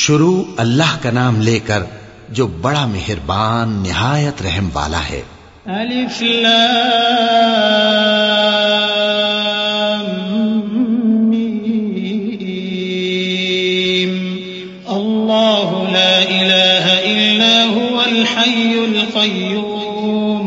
शुरू अल्लाह का नाम लेकर जो बड़ा मेहरबान निहायत रहम वाला है अलिफ लाम मीम अल्लाह ला इलाहा इल्ला हुवल हय्युल क़य्यूम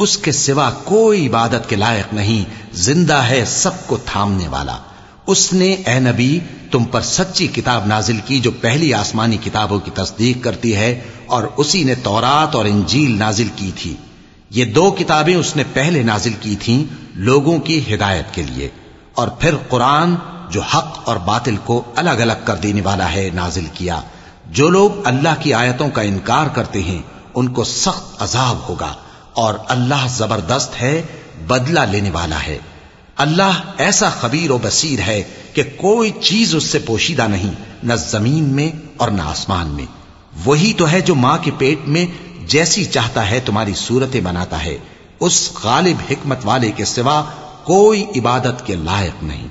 उसके सिवा कोई इबादत के लायक नहीं, ज़िंदा है सबको थामने वाला। उसने ए नबी, तुम पर सच्ची किताब नाजिल की जो पहली आसमानी किताबों की तस्दीक करती है, और उसी ने तौरात और इंजील नाजिल की थी। ये दो किताबें उसने पहले नाजिल की थीं लोगों की हिदायत के लिए, और फिर कुरान, जो हक और बातिल को अलग अलग कर देने वाला है, नाजिल किया। जो लोग अल्लाह की आयतों का इनकार करते हैं, उनको सख्त अजाब होगा। और अल्लाह ज़बरदस्त है, बदला लेने वाला है। अल्लाह ऐसा खबीर और बसीर है कि कोई चीज़ उससे पोशीदा नहीं, न ज़मीन में और न आसमान में। वही तो है जो माँ के पेट में जैसी चाहता है तुम्हारी सूरतें बनाता है। उस गालिब हिकमत वाले के सिवा कोई इबादत के लायक नहीं।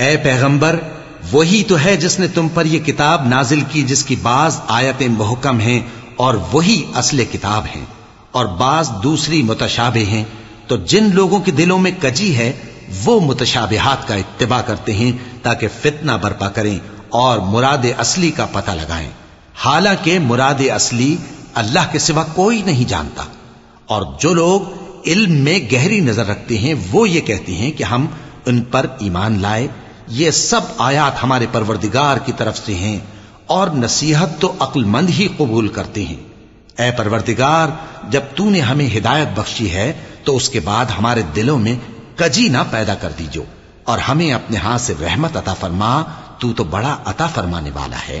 ए पैगंबर वही तो है जिसने तुम पर यह किताब नाजिल की जिसकी बाज आयतें मुहकम हैं और वही असले किताब हैं और बाज दूसरी मुतशाबे हैं तो जिन लोगों के दिलों में कजी है वो मुतशाबिहात का इत्तबा करते हैं ताकि फितना बर्पा करें और मुराद असली का पता लगाएँ। हालाँकि मुराद असली अल्लाह के सिवा कोई नहीं जानता। और जो लोग इल्म में गहरी नज़र रखते हैं, वो ये कहते हैं कि हम उन पर ईमान लाए। ये सब आयात हमारे परवरदिगार की तरफ़ से हैं और नसीहत तो अक्लमंद ही कबूल करते हैं। ए परवरदिगार, जब तूने हमें हिदायत बख्शी है तो उसके बाद हमारे दिलों में कजी ना पैदा कर दीजो। और हमें अपने हाथ से रहमत अता फरमा तू तो बड़ा अता फरमाने वाला है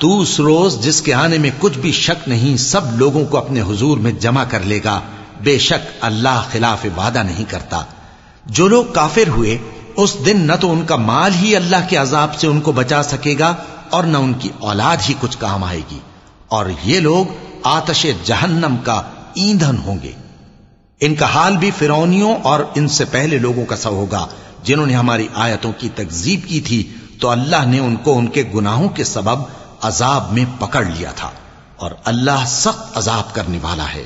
तू उस रोज जिसके आने में कुछ भी शक नहीं, सब लोगों को अपने हुजूर में जमा कर लेगा। बेशक अल्लाह खिलाफ वादा नहीं करता। जो लोग काफिर हुए, उस दिन न तो उनका माल ही अल्लाह के अजाब से उनको बचा सकेगा, और न उनकी औलाद ही कुछ काम आएगी। और ये लोग आतश जहन्नम का ईंधन होंगे। इनका हाल भी फिरौनियों और इनसे पहले लोगों का सा होगा, जिन्होंने हमारी आयतों की तकजीब की थी। तो अल्लाह ने उनको उनके गुनाहों के सबब अजाब में पकड़ लिया था और अल्लाह सख्त अजाब करने वाला है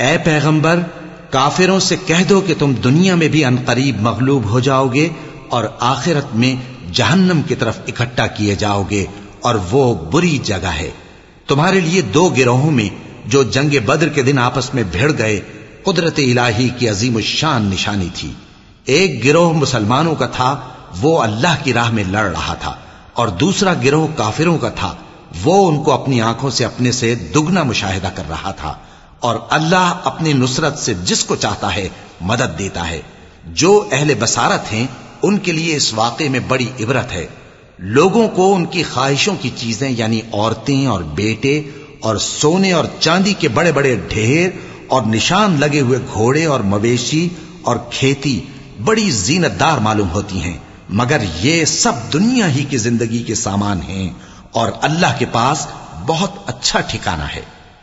ए पैगंबर, काफिरों से कह दो कि तुम दुनिया में भी अनकरीब मगलूब हो जाओगे और आखिरत में जहन्नम की तरफ़ इकट्ठा किए जाओगे और वो बुरी जगह है। तुम्हारे लिए दो गिरोहों में जो जंग बद्र के दिन आपस में भिड़ गए, कुदरत इलाही की अजीम शान निशानी थी। एक गिरोह मुसलमानों का था, वो अल्लाह की राह में लड़ रहा था। और दूसरा गिरोह काफिरों का था, वो उनको अपनी आँखों से अपने से दुगना मुशाहिदा कर रहा था। और अल्लाह अपनी नुसरत से जिसको चाहता है मदद देता है। जो अहले बसारत हैं, उनके लिए इस वाक़े में बड़ी इबरत है। लोगों को उनकी ख्वाहिशों की चीज़ें, यानी औरतें और बेटे और सोने और चांदी के बड़े बड़े ढेर और निशान लगे हुए घोड़े और मवेशी और खेती बड़ी जीनतदार मालूम होती हैं। मगर ये सब दुनिया ही की ज़िंदगी के सामान हैं और अल्लाह के पास बहुत अच्छा ठिकाना है।